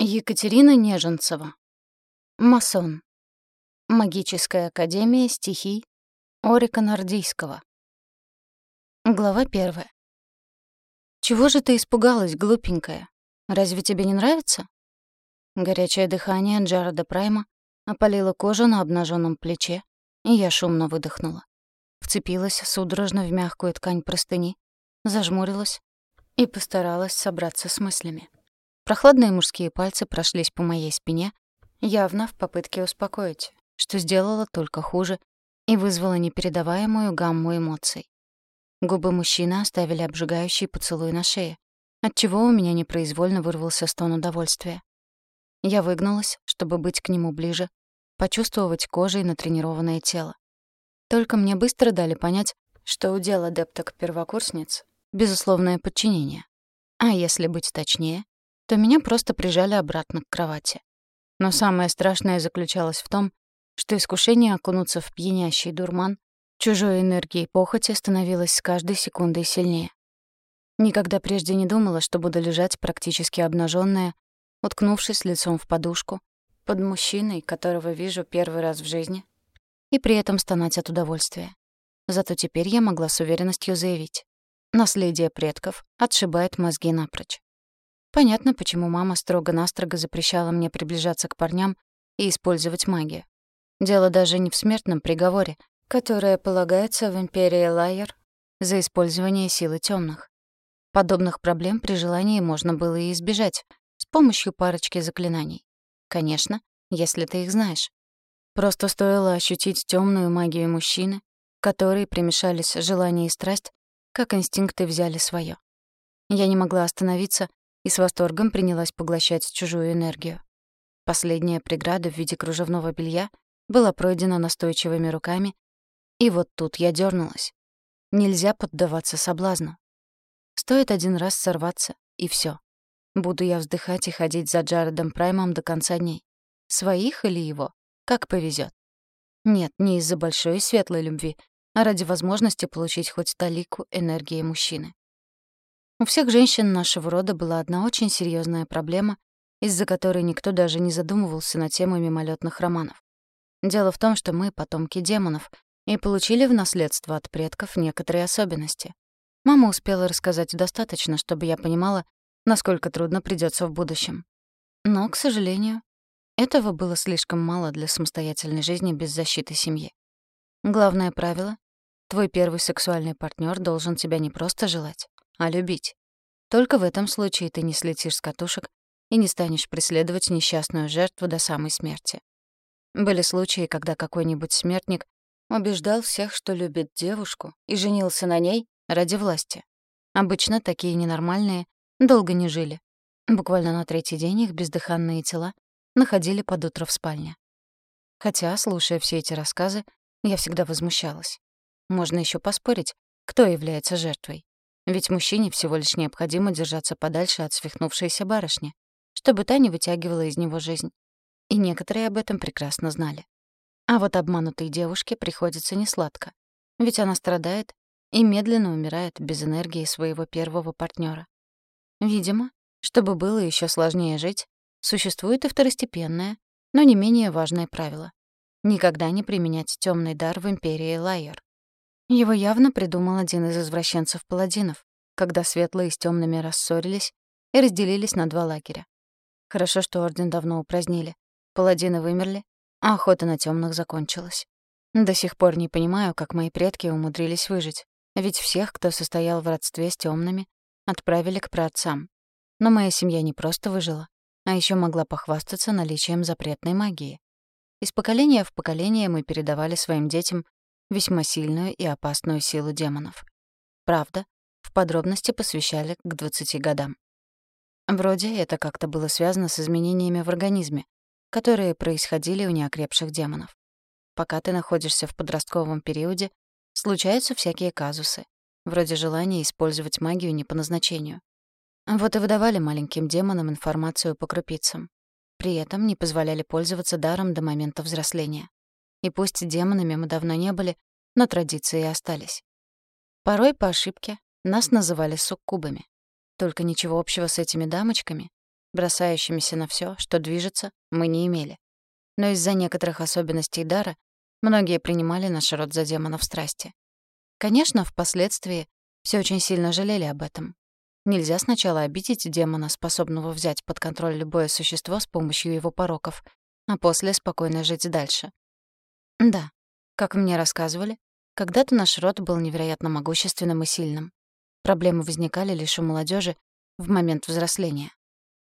Екатерина Неженцева. Масон. Магическая академия стихий Орика Нордийского. Глава первая. «Чего же ты испугалась, глупенькая? Разве тебе не нравится?» Горячее дыхание Джареда Прайма опалило кожу на обнаженном плече, и я шумно выдохнула. Вцепилась судорожно в мягкую ткань простыни, зажмурилась и постаралась собраться с мыслями. Прохладные мужские пальцы прошлись по моей спине, явно в попытке успокоить, что сделало только хуже и вызвало непередаваемую гамму эмоций. Губы мужчины оставили обжигающий поцелуй на шее, отчего у меня непроизвольно вырвался стон удовольствия. Я выгнулась, чтобы быть к нему ближе, почувствовать кожей натренированное тело. Только мне быстро дали понять, что удел адепток-первокурсниц — безусловное подчинение. А если быть точнее, то меня просто прижали обратно к кровати. Но самое страшное заключалось в том, что искушение окунуться в пьянящий дурман чужой энергии похоти становилось с каждой секундой сильнее. Никогда прежде не думала, что буду лежать практически обнаженная, уткнувшись лицом в подушку, под мужчиной, которого вижу первый раз в жизни, и при этом стонать от удовольствия. Зато теперь я могла с уверенностью заявить. Наследие предков отшибает мозги напрочь. Понятно, почему мама строго-настрого запрещала мне приближаться к парням и использовать магию. Дело даже не в смертном приговоре, которое полагается в Империи Лайер за использование силы тёмных. Подобных проблем при желании можно было и избежать с помощью парочки заклинаний. Конечно, если ты их знаешь. Просто стоило ощутить тёмную магию мужчины, в которой примешались желание и страсть, как инстинкты взяли своё. Я не могла остановиться и с восторгом принялась поглощать чужую энергию. Последняя преграда в виде кружевного белья была пройдена настойчивыми руками, и вот тут я дернулась. Нельзя поддаваться соблазну. Стоит один раз сорваться, и все. Буду я вздыхать и ходить за Джаредом Праймом до конца дней. Своих или его? Как повезет. Нет, не из-за большой и светлой любви, а ради возможности получить хоть талику энергии мужчины. У всех женщин нашего рода была одна очень серьезная проблема, из-за которой никто даже не задумывался на тему мимолетных романов. Дело в том, что мы — потомки демонов и получили в наследство от предков некоторые особенности. Мама успела рассказать достаточно, чтобы я понимала, насколько трудно придется в будущем. Но, к сожалению, этого было слишком мало для самостоятельной жизни без защиты семьи. Главное правило — твой первый сексуальный партнер должен тебя не просто желать, а любить. Только в этом случае ты не слетишь с катушек и не станешь преследовать несчастную жертву до самой смерти. Были случаи, когда какой-нибудь смертник убеждал всех, что любит девушку, и женился на ней ради власти. Обычно такие ненормальные долго не жили. Буквально на третий день их бездыханные тела находили под утро в спальне. Хотя, слушая все эти рассказы, я всегда возмущалась. Можно еще поспорить, кто является жертвой. Ведь мужчине всего лишь необходимо держаться подальше от свихнувшейся барышни, чтобы та не вытягивала из него жизнь. И некоторые об этом прекрасно знали. А вот обманутой девушке приходится несладко, ведь она страдает и медленно умирает без энергии своего первого партнера. Видимо, чтобы было еще сложнее жить, существует и второстепенное, но не менее важное правило — никогда не применять темный дар в Империи Лайер. Его явно придумал один из извращенцев-паладинов, когда светлые с темными рассорились и разделились на два лагеря. Хорошо, что Орден давно упразднили. Паладины вымерли, а охота на темных закончилась. До сих пор не понимаю, как мои предки умудрились выжить, ведь всех, кто состоял в родстве с темными, отправили к праотцам. Но моя семья не просто выжила, а еще могла похвастаться наличием запретной магии. Из поколения в поколение мы передавали своим детям весьма сильную и опасную силу демонов. Правда, в подробности посвящали к 20 годам. Вроде это как-то было связано с изменениями в организме, которые происходили у неокрепших демонов. Пока ты находишься в подростковом периоде, случаются всякие казусы, вроде желания использовать магию не по назначению. Вот и выдавали маленьким демонам информацию по крупицам. При этом не позволяли пользоваться даром до момента взросления. И пусть демонами мы давно не были, но традиции остались. Порой по ошибке нас называли суккубами. Только ничего общего с этими дамочками бросающимися на все, что движется, мы не имели. Но из-за некоторых особенностей дара многие принимали наш род за демонов страсти. Конечно, впоследствии все очень сильно жалели об этом. Нельзя сначала обидеть демона, способного взять под контроль любое существо с помощью его пороков, а после спокойно жить дальше. Да, как мне рассказывали, когда-то наш род был невероятно могущественным и сильным. Проблемы возникали лишь у молодежи в момент взросления.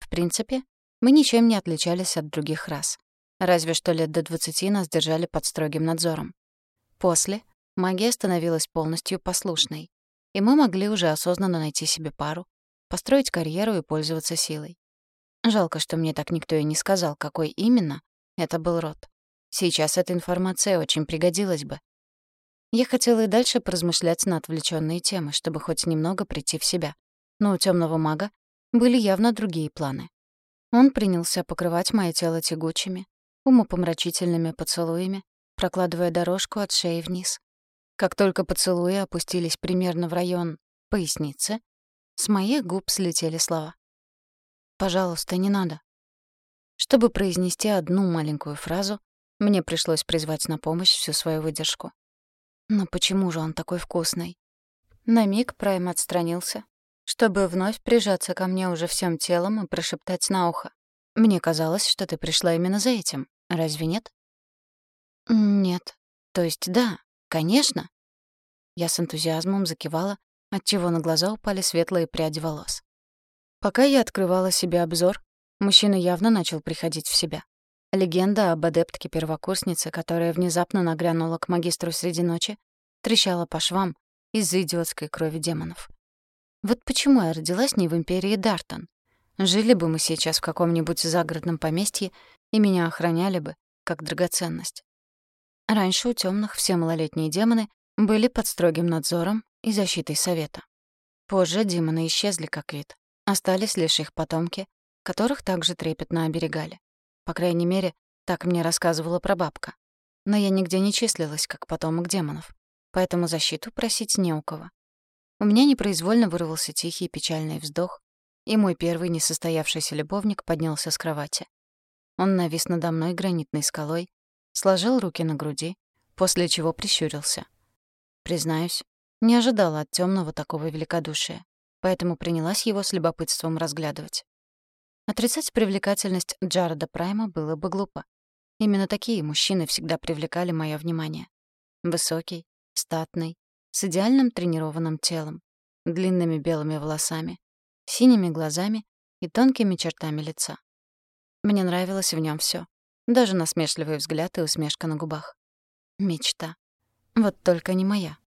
В принципе, мы ничем не отличались от других рас. Разве что лет до 20 нас держали под строгим надзором. После магия становилась полностью послушной, и мы могли уже осознанно найти себе пару, построить карьеру и пользоваться силой. Жалко, что мне так никто и не сказал, какой именно это был род. Сейчас эта информация очень пригодилась бы. Я хотела и дальше поразмышлять на отвлеченные темы, чтобы хоть немного прийти в себя. Но у темного мага были явно другие планы. Он принялся покрывать мое тело тягучими, умопомрачительными поцелуями, прокладывая дорожку от шеи вниз. Как только поцелуи опустились примерно в район поясницы, с моих губ слетели слова. «Пожалуйста, не надо». Чтобы произнести одну маленькую фразу, мне пришлось призвать на помощь всю свою выдержку. Но почему же он такой вкусный? На миг Прайм отстранился, чтобы вновь прижаться ко мне уже всем телом и прошептать на ухо. «Мне казалось, что ты пришла именно за этим. Разве нет?» «Нет. То есть да, конечно». Я с энтузиазмом закивала, отчего на глаза упали светлые пряди волос. Пока я открывала себе обзор, мужчина явно начал приходить в себя. Легенда об адептке-первокурснице, которая внезапно нагрянула к магистру среди ночи, трещала по швам из-за идиотской крови демонов. Вот почему я родилась не в империи Дартон. Жили бы мы сейчас в каком-нибудь загородном поместье, и меня охраняли бы, как драгоценность. Раньше у темных все малолетние демоны были под строгим надзором и защитой совета. Позже демоны исчезли как вид. Остались лишь их потомки, которых также трепетно оберегали. По крайней мере, так мне рассказывала прабабка. Но я нигде не числилась как потомок демонов, поэтому защиту просить не у кого. У меня непроизвольно вырвался тихий печальный вздох, и мой первый несостоявшийся любовник поднялся с кровати. Он навис надо мной гранитной скалой, сложил руки на груди, после чего прищурился. Признаюсь, не ожидала от темного такого великодушия, поэтому принялась его с любопытством разглядывать. Отрицать привлекательность Джареда Прайма было бы глупо. Именно такие мужчины всегда привлекали мое внимание. Высокий, статный, с идеальным тренированным телом, длинными белыми волосами, синими глазами и тонкими чертами лица. Мне нравилось в нем все, даже насмешливый взгляд и усмешка на губах. Мечта. Вот только не моя.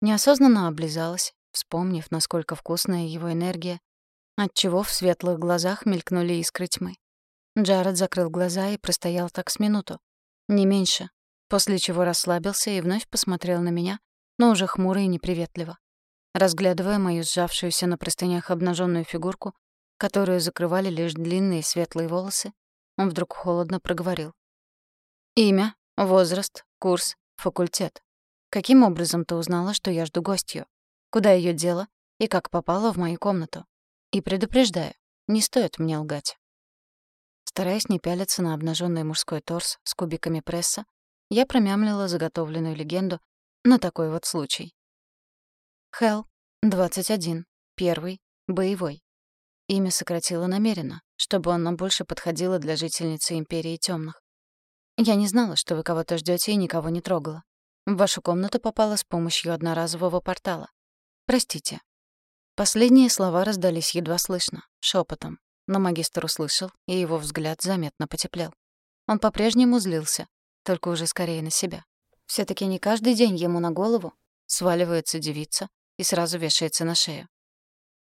Неосознанно облизалась, вспомнив, насколько вкусная его энергия, отчего в светлых глазах мелькнули искры тьмы. Джаред закрыл глаза и простоял так с минуту, не меньше, после чего расслабился и вновь посмотрел на меня, но уже хмуро и неприветливо. Разглядывая мою сжавшуюся на простынях обнаженную фигурку, которую закрывали лишь длинные светлые волосы, он вдруг холодно проговорил. «Имя, возраст, курс, факультет. Каким образом ты узнала, что я жду гостью? Куда ее дело и как попала в мою комнату? И предупреждаю, не стоит мне лгать». Стараясь не пялиться на обнаженный мужской торс с кубиками пресса, я промямлила заготовленную легенду на такой вот случай. Хелл, 21, первый, боевой. Имя сократила намеренно, чтобы оно больше подходило для жительницы Империи Тёмных. Я не знала, что вы кого-то ждёте и никого не трогала. В вашу комнату попала с помощью одноразового портала. Простите. Последние слова раздались едва слышно, шепотом, но магистр услышал, и его взгляд заметно потеплел. Он по-прежнему злился, только уже скорее на себя все таки не каждый день ему на голову сваливается девица и сразу вешается на шею.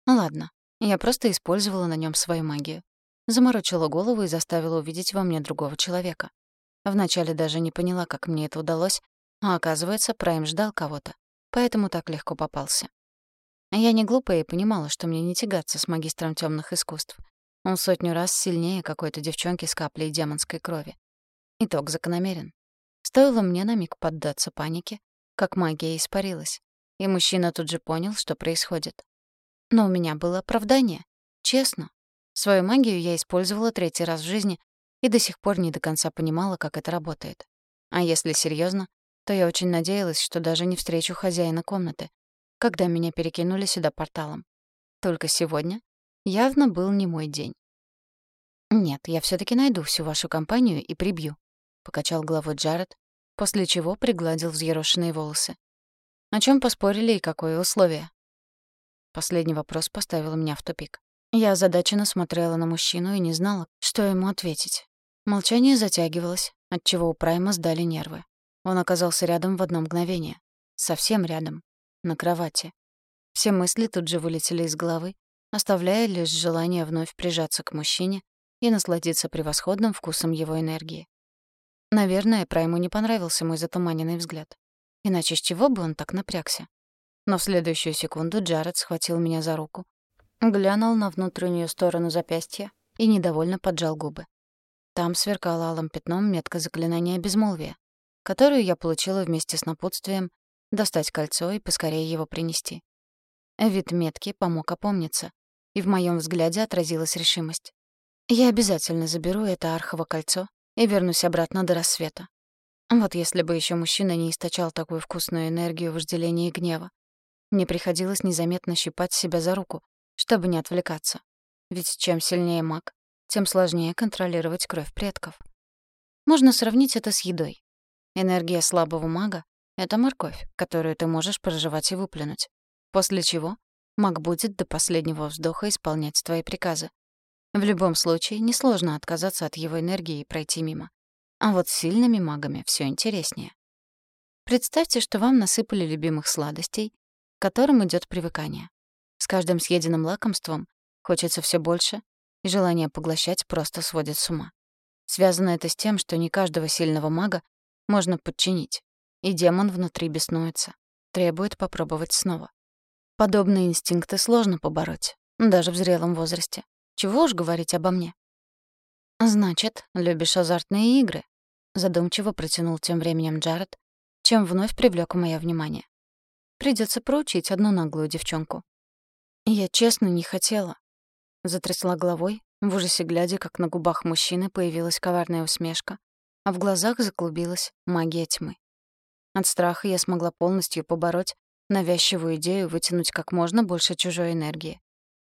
Ну ладно, я просто использовала на нем свою магию. Заморочила голову и заставила увидеть во мне другого человека. Вначале даже не поняла, как мне это удалось, а оказывается, Прайм ждал кого-то, поэтому так легко попался. Я не глупая и понимала, что мне не тягаться с магистром темных искусств. Он сотню раз сильнее какой-то девчонки с каплей демонской крови. Итог закономерен. Стоило мне на миг поддаться панике, как магия испарилась, и мужчина тут же понял, что происходит. Но у меня было оправдание. Честно. Свою магию я использовала третий раз в жизни и до сих пор не до конца понимала, как это работает. А если серьезно, то я очень надеялась, что даже не встречу хозяина комнаты, когда меня перекинули сюда порталом. Только сегодня явно был не мой день. «Нет, я все таки найду всю вашу компанию и прибью», — покачал головой Джаред, после чего пригладил взъерошенные волосы. «О чем поспорили и какое условие?» Последний вопрос поставил меня в тупик. Я озадаченно смотрела на мужчину и не знала, что ему ответить. Молчание затягивалось, отчего у Прайма сдали нервы. Он оказался рядом в одно мгновение. Совсем рядом. На кровати. Все мысли тут же вылетели из головы, оставляя лишь желание вновь прижаться к мужчине и насладиться превосходным вкусом его энергии. Наверное, Прайму не понравился мой затуманенный взгляд. Иначе с чего бы он так напрягся? Но в следующую секунду Джаред схватил меня за руку Глянул на внутреннюю сторону запястья и недовольно поджал губы. Там сверкало алым пятном метка заклинания безмолвия, которую я получила вместе с напутствием достать кольцо и поскорее его принести. Вид метки помог опомниться, и в моем взгляде отразилась решимость. Я обязательно заберу это архово кольцо и вернусь обратно до рассвета. Вот если бы еще мужчина не источал такую вкусную энергию вожделения и гнева. Мне приходилось незаметно щипать себя за руку, чтобы не отвлекаться. Ведь чем сильнее маг, тем сложнее контролировать кровь предков. Можно сравнить это с едой. Энергия слабого мага — это морковь, которую ты можешь проживать и выплюнуть. После чего маг будет до последнего вздоха исполнять твои приказы. В любом случае, несложно отказаться от его энергии и пройти мимо. А вот с сильными магами все интереснее. Представьте, что вам насыпали любимых сладостей, к которым идет привыкание. С каждым съеденным лакомством хочется все больше, и желание поглощать просто сводит с ума. Связано это с тем, что не каждого сильного мага можно подчинить, и демон внутри беснуется, требует попробовать снова. Подобные инстинкты сложно побороть, даже в зрелом возрасте. Чего уж говорить обо мне. «Значит, любишь азартные игры?» Задумчиво протянул тем временем Джаред, чем вновь привлёк мое внимание. Придется проучить одну наглую девчонку. Я честно не хотела. Затрясла головой, в ужасе глядя, как на губах мужчины появилась коварная усмешка, а в глазах заклубилась магия тьмы. От страха я смогла полностью побороть навязчивую идею вытянуть как можно больше чужой энергии.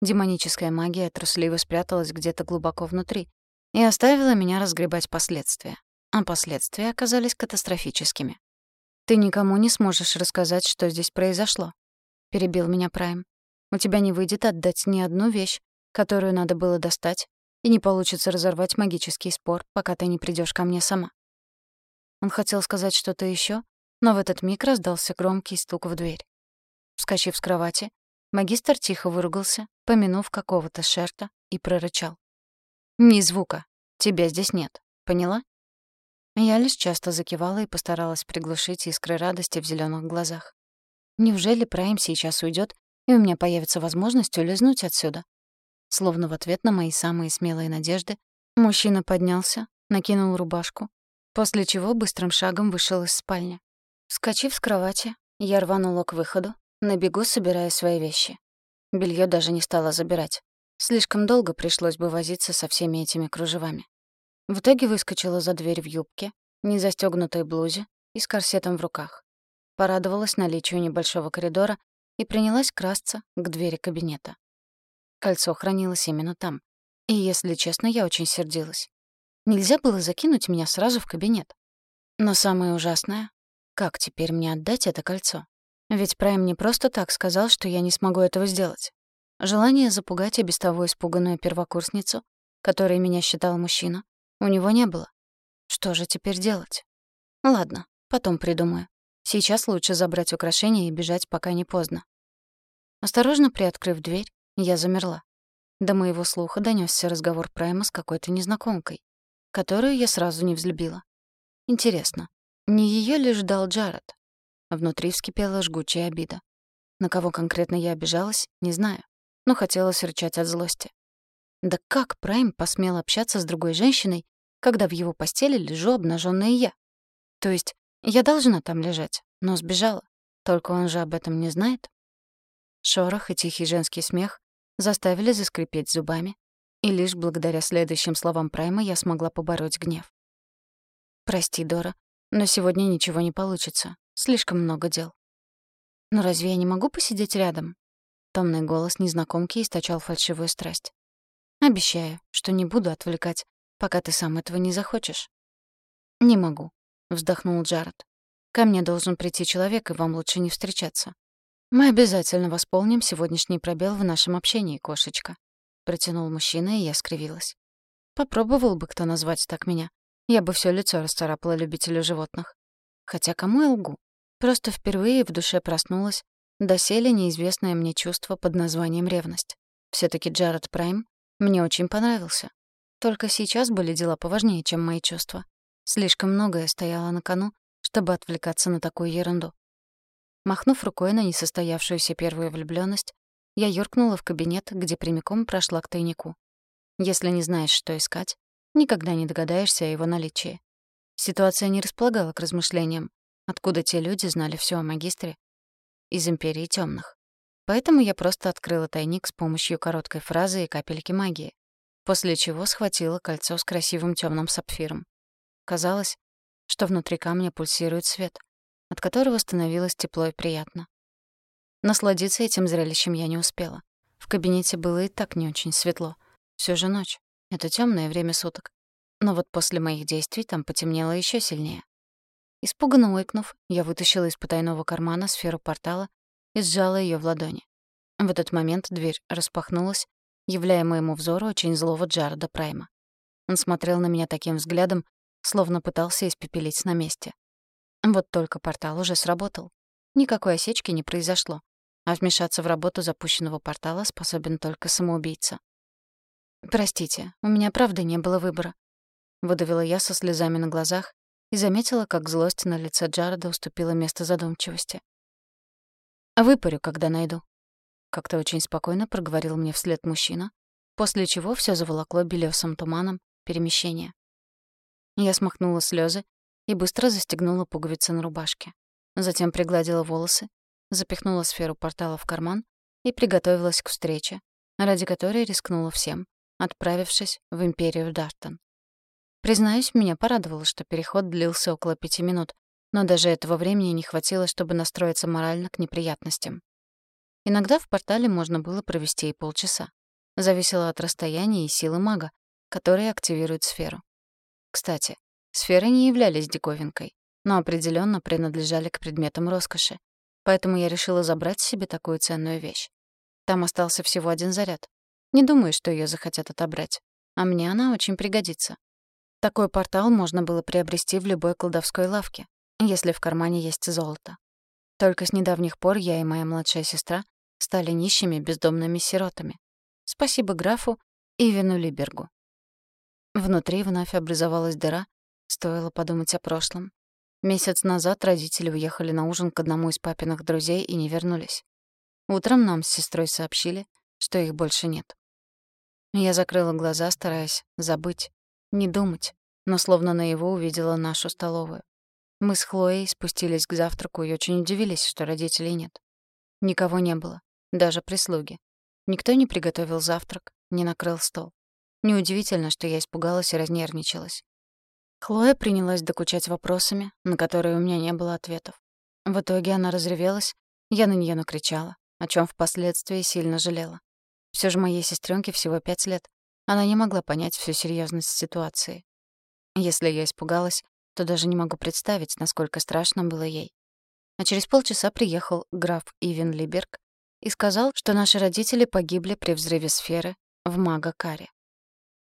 Демоническая магия трусливо спряталась где-то глубоко внутри и оставила меня разгребать последствия. А последствия оказались катастрофическими. «Ты никому не сможешь рассказать, что здесь произошло», — перебил меня Прайм. У тебя не выйдет отдать ни одну вещь, которую надо было достать, и не получится разорвать магический спор, пока ты не придешь ко мне сама. Он хотел сказать что-то еще, но в этот миг раздался громкий стук в дверь. Вскочив с кровати, магистр тихо выругался, помянув какого-то шерта, и прорычал. «Ни звука. Тебя здесь нет. Поняла?» Я лишь часто закивала и постаралась приглушить искры радости в зеленых глазах. Неужели Прайм сейчас уйдет и у меня появится возможность улизнуть отсюда. Словно в ответ на мои самые смелые надежды, мужчина поднялся, накинул рубашку, после чего быстрым шагом вышел из спальни. Вскочив с кровати, я рванула к выходу, на бегу собирая свои вещи. Белье даже не стала забирать. Слишком долго пришлось бы возиться со всеми этими кружевами. В итоге выскочила за дверь в юбке, не застёгнутой блузе и с корсетом в руках. Порадовалась наличию небольшого коридора и принялась красться к двери кабинета. Кольцо хранилось именно там. И, если честно, я очень сердилась. Нельзя было закинуть меня сразу в кабинет. Но самое ужасное — как теперь мне отдать это кольцо? Ведь Прайм не просто так сказал, что я не смогу этого сделать. Желание запугать и без того испуганную первокурсницу, которой меня считал мужчина, у него не было. Что же теперь делать? Ладно, потом придумаю. Сейчас лучше забрать украшения и бежать, пока не поздно. Осторожно приоткрыв дверь, я замерла. До моего слуха донёсся разговор Прайма с какой-то незнакомкой, которую я сразу не взлюбила. Интересно, не её ли ждал Джаред? Внутри вскипела жгучая обида. На кого конкретно я обижалась, не знаю, но хотелось рычать от злости. Да как Прайм посмел общаться с другой женщиной, когда в его постели лежу обнажённая я? То есть я должна там лежать, но сбежала. Только он же об этом не знает. Шорох и тихий женский смех заставили заскрипеть зубами, И лишь благодаря следующим словам Прайма я смогла побороть гнев. «Прости, Дора, но сегодня ничего не получится. Слишком много дел». «Но разве я не могу посидеть рядом?» Томный голос незнакомки источал фальшивую страсть. «Обещаю, что не буду отвлекать, пока ты сам этого не захочешь». «Не могу», — вздохнул Джаред. «Ко мне должен прийти человек, и вам лучше не встречаться. Мы обязательно восполним сегодняшний пробел в нашем общении, кошечка», — протянул мужчина, и я скривилась. «Попробовал бы кто назвать так меня. Я бы все лицо расцарапала любителю животных. Хотя кому я лгу? Просто впервые в душе проснулась доселе неизвестное мне чувство под названием ревность. все таки Джаред Прайм мне очень понравился. Только сейчас были дела поважнее, чем мои чувства. Слишком многое стояло на кону, чтобы отвлекаться на такую ерунду. Махнув рукой на несостоявшуюся первую влюблённость, я юркнула в кабинет, где прямиком прошла к тайнику. Если не знаешь, что искать, никогда не догадаешься о его наличии. Ситуация не располагала к размышлениям, откуда те люди знали всё о магистре. Из Империи Тёмных. Поэтому я просто открыла тайник с помощью короткой фразы и капельки магии, после чего схватила кольцо с красивым тёмным сапфиром. Казалось, что внутри камня пульсирует свет, от которого становилось тепло и приятно. Насладиться этим зрелищем я не успела. В кабинете было и так не очень светло. Всё же ночь. Это тёмное время суток. Но вот после моих действий там потемнело ещё сильнее. Испуганно ойкнув, я вытащила из потайного кармана сферу портала и сжала её в ладони. В этот момент дверь распахнулась, являя моему взору очень злого Джареда Прайма. Он смотрел на меня таким взглядом, словно пытался испепелить на месте. Вот только портал уже сработал. Никакой осечки не произошло, а вмешаться в работу запущенного портала способен только самоубийца. «Простите, у меня правда не было выбора», — выдавила я со слезами на глазах и заметила, как злость на лице Джареда уступила место задумчивости. «Выпарю, когда найду», — как-то очень спокойно проговорил мне вслед мужчина, после чего все заволокло белесым туманом перемещения. Я смахнула слезы и быстро застегнула пуговицы на рубашке. Затем пригладила волосы, запихнула сферу портала в карман и приготовилась к встрече, ради которой рискнула всем, отправившись в Империю Дартон. Признаюсь, меня порадовало, что переход длился около пяти минут, но даже этого времени не хватило, чтобы настроиться морально к неприятностям. Иногда в портале можно было провести и полчаса. Зависело от расстояния и силы мага, который активирует сферу. Кстати, сферы не являлись диковинкой, но определенно принадлежали к предметам роскоши. Поэтому я решила забрать себе такую ценную вещь. Там остался всего один заряд. Не думаю, что ее захотят отобрать. А мне она очень пригодится. Такой портал можно было приобрести в любой колдовской лавке, если в кармане есть золото. Только с недавних пор я и моя младшая сестра стали нищими бездомными сиротами. Спасибо графу Ивену Либергу. Внутри вновь образовалась дыра, стоило подумать о прошлом. Месяц назад родители уехали на ужин к одному из папиных друзей и не вернулись. Утром нам с сестрой сообщили, что их больше нет. Я закрыла глаза, стараясь забыть, не думать, но словно на его увидела нашу столовую. Мы с Хлоей спустились к завтраку и очень удивились, что родителей нет. Никого не было, даже прислуги. Никто не приготовил завтрак, не накрыл стол. Неудивительно, что я испугалась и разнервничалась. Хлоя принялась докучать вопросами, на которые у меня не было ответов. В итоге она разревелась, я на нее накричала, о чем впоследствии сильно жалела. Все же моей сестренке всего пять лет. Она не могла понять всю серьезность ситуации. Если я испугалась, то даже не могу представить, насколько страшно было ей. А через полчаса приехал граф Ивен Либерг и сказал, что наши родители погибли при взрыве сферы в Мага-Каре.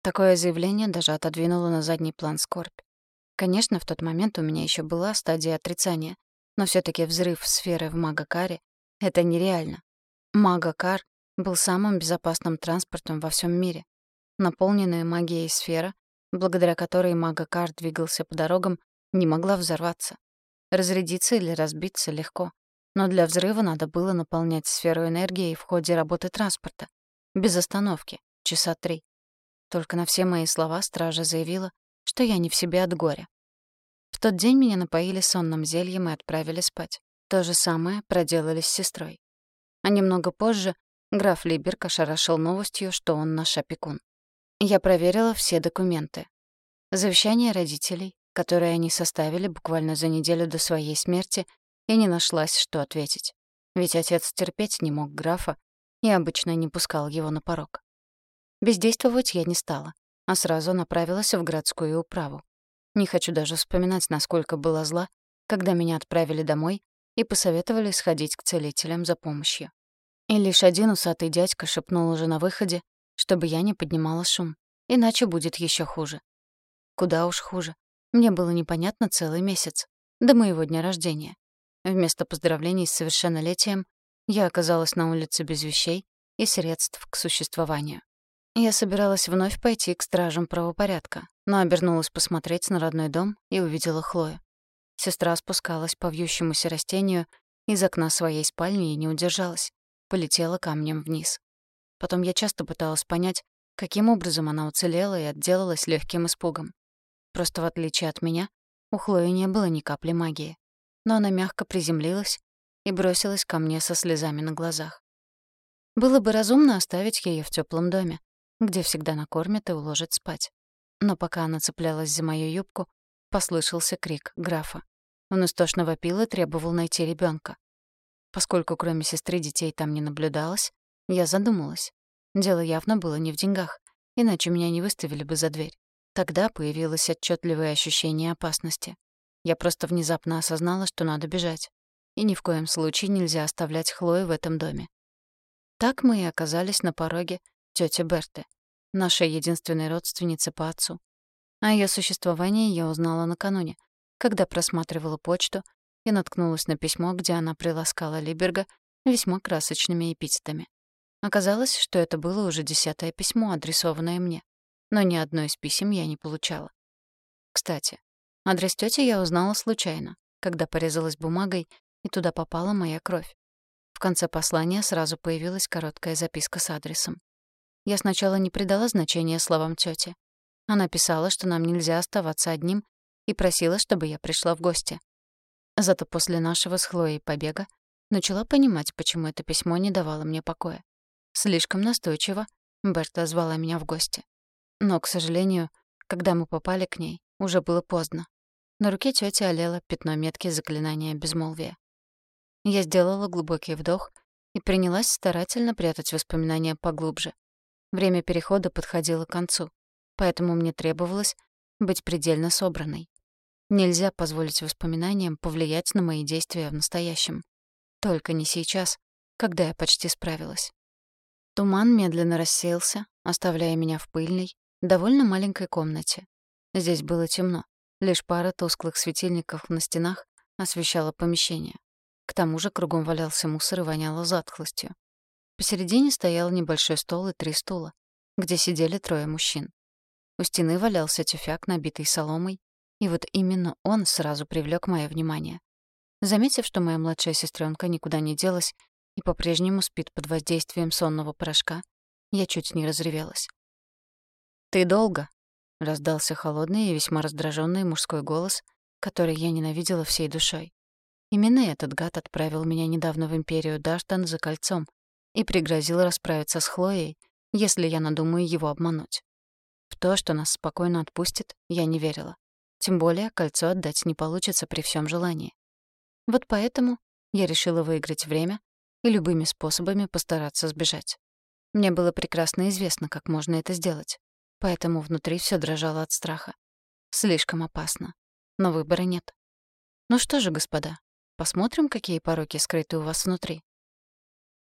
Такое заявление даже отодвинуло на задний план скорбь. Конечно, в тот момент у меня еще была стадия отрицания, но все таки взрыв сферы в Магакаре — это нереально. Магакар был самым безопасным транспортом во всем мире. Наполненная магией сфера, благодаря которой Магакар двигался по дорогам, не могла взорваться. Разрядиться или разбиться легко. Но для взрыва надо было наполнять сферу энергией в ходе работы транспорта. Без остановки. Часа три. Только на все мои слова стража заявила, что я не в себе от горя. В тот день меня напоили сонным зельем и отправили спать. То же самое проделали с сестрой. А немного позже граф Либерг ошарашил новостью, что он наш опекун. Я проверила все документы. Завещание родителей, которое они составили буквально за неделю до своей смерти, и не нашлась, что ответить. Ведь отец терпеть не мог графа и обычно не пускал его на порог. Бездействовать я не стала, а сразу направилась в городскую управу. Не хочу даже вспоминать, насколько была зла, когда меня отправили домой и посоветовали сходить к целителям за помощью. И лишь один усатый дядька шепнул уже на выходе, чтобы я не поднимала шум, иначе будет еще хуже. Куда уж хуже. Мне было непонятно целый месяц, до моего дня рождения. Вместо поздравлений с совершеннолетием я оказалась на улице без вещей и средств к существованию. Я собиралась вновь пойти к стражам правопорядка, но обернулась посмотреть на родной дом и увидела Хлою. Сестра спускалась по вьющемуся растению из окна своей спальни и не удержалась. Полетела камнем вниз. Потом я часто пыталась понять, каким образом она уцелела и отделалась легким испугом. Просто в отличие от меня, у Хлои не было ни капли магии. Но она мягко приземлилась и бросилась ко мне со слезами на глазах. Было бы разумно оставить ее в теплом доме, где всегда накормят и уложат спать. Но пока она цеплялась за мою юбку, послышался крик графа. Он истошно вопил и требовал найти ребенка. Поскольку кроме сестры детей там не наблюдалось, я задумалась. Дело явно было не в деньгах, иначе меня не выставили бы за дверь. Тогда появилось отчетливое ощущение опасности. Я просто внезапно осознала, что надо бежать. И ни в коем случае нельзя оставлять Хлою в этом доме. Так мы и оказались на пороге тети Берты, нашей единственной родственницы по отцу. О ее существовании я узнала накануне, когда просматривала почту и наткнулась на письмо, где она приласкала Либерга весьма красочными эпитетами. Оказалось, что это было уже десятое письмо, адресованное мне, но ни одно из писем я не получала. Кстати, адрес тети я узнала случайно, когда порезалась бумагой, и туда попала моя кровь. В конце послания сразу появилась короткая записка с адресом. Я сначала не придала значения словам тети. Она писала, что нам нельзя оставаться одним, и просила, чтобы я пришла в гости. Зато после нашего с Хлоей побега начала понимать, почему это письмо не давало мне покоя. Слишком настойчиво Берта звала меня в гости. Но, к сожалению, когда мы попали к ней, уже было поздно. На руке тети олело пятно метки заклинания безмолвия. Я сделала глубокий вдох и принялась старательно прятать воспоминания поглубже. Время перехода подходило к концу, поэтому мне требовалось быть предельно собранной. Нельзя позволить воспоминаниям повлиять на мои действия в настоящем. Только не сейчас, когда я почти справилась. Туман медленно рассеялся, оставляя меня в пыльной, довольно маленькой комнате. Здесь было темно. Лишь пара тусклых светильников на стенах освещала помещение. К тому же кругом валялся мусор и воняло затхлостью. Посередине стоял небольшой стол и три стула, где сидели трое мужчин. У стены валялся тюфяк, набитый соломой, и вот именно он сразу привлёк моё внимание. Заметив, что моя младшая сестренка никуда не делась и по-прежнему спит под воздействием сонного порошка, я чуть не разревелась. «Ты долго?» — раздался холодный и весьма раздраженный мужской голос, который я ненавидела всей душой. Именно этот гад отправил меня недавно в Империю Даштан за кольцом и пригрозил расправиться с Хлоей, если я надумаю его обмануть. В то, что нас спокойно отпустит, я не верила. Тем более кольцо отдать не получится при всем желании. Вот поэтому я решила выиграть время и любыми способами постараться сбежать. Мне было прекрасно известно, как можно это сделать, поэтому внутри все дрожало от страха. Слишком опасно. Но выбора нет. Ну что же, господа, посмотрим, какие пороки скрыты у вас внутри.